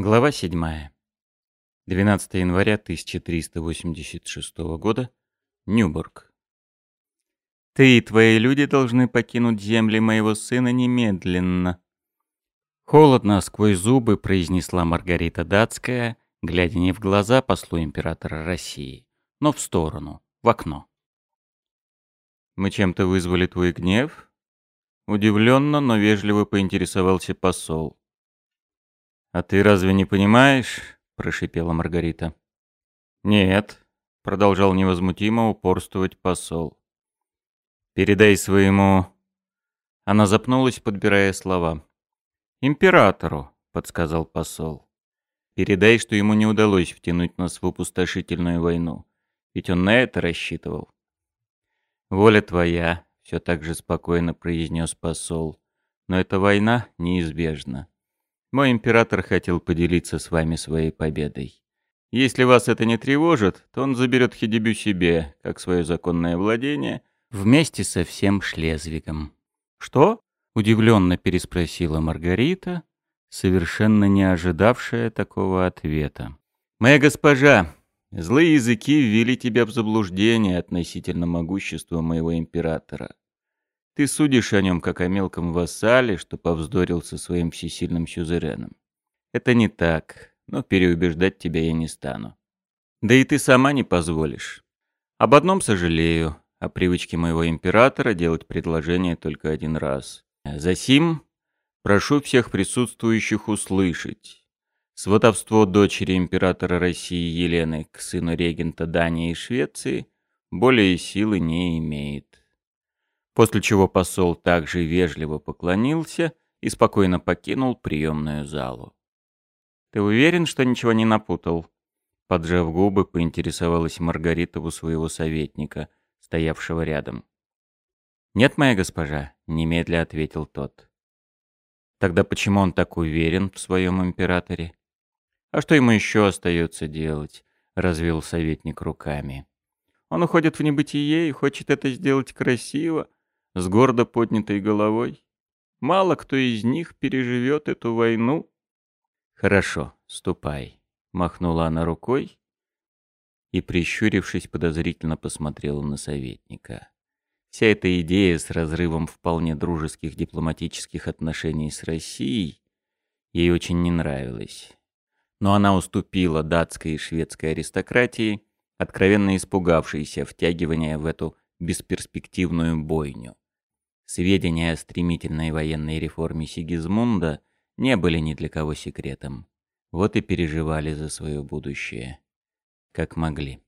Глава 7. 12 января 1386 года. Нюбург. «Ты и твои люди должны покинуть земли моего сына немедленно». Холодно сквозь зубы произнесла Маргарита Датская, глядя не в глаза послу императора России, но в сторону, в окно. «Мы чем-то вызвали твой гнев?» Удивленно, но вежливо поинтересовался посол. «А ты разве не понимаешь?» — прошипела Маргарита. «Нет», — продолжал невозмутимо упорствовать посол. «Передай своему...» Она запнулась, подбирая слова. «Императору», — подсказал посол. «Передай, что ему не удалось втянуть нас в опустошительную войну. Ведь он на это рассчитывал». «Воля твоя», — все так же спокойно произнес посол. «Но эта война неизбежна. Мой император хотел поделиться с вами своей победой. Если вас это не тревожит, то он заберет Хидебю себе, как свое законное владение, вместе со всем Шлезвигом. «Что?» — удивленно переспросила Маргарита, совершенно не ожидавшая такого ответа. «Моя госпожа, злые языки ввели тебя в заблуждение относительно могущества моего императора. Ты судишь о нем, как о мелком вассале, что повздорил со своим всесильным сюзереном. Это не так, но переубеждать тебя я не стану. Да и ты сама не позволишь. Об одном сожалею, о привычке моего императора делать предложение только один раз. Засим, прошу всех присутствующих услышать. Сватовство дочери императора России Елены к сыну регента Дании и Швеции более силы не имеет после чего посол также вежливо поклонился и спокойно покинул приемную залу. «Ты уверен, что ничего не напутал?» Поджав губы, поинтересовалась Маргарита у своего советника, стоявшего рядом. «Нет, моя госпожа», — немедля ответил тот. «Тогда почему он так уверен в своем императоре?» «А что ему еще остается делать?» — развел советник руками. «Он уходит в небытие и хочет это сделать красиво, с гордо поднятой головой. Мало кто из них переживет эту войну. «Хорошо, ступай», — махнула она рукой и, прищурившись, подозрительно посмотрела на советника. Вся эта идея с разрывом вполне дружеских дипломатических отношений с Россией ей очень не нравилась. Но она уступила датской и шведской аристократии, откровенно испугавшейся втягивания в эту бесперспективную бойню. Сведения о стремительной военной реформе Сигизмунда не были ни для кого секретом. Вот и переживали за свое будущее. Как могли.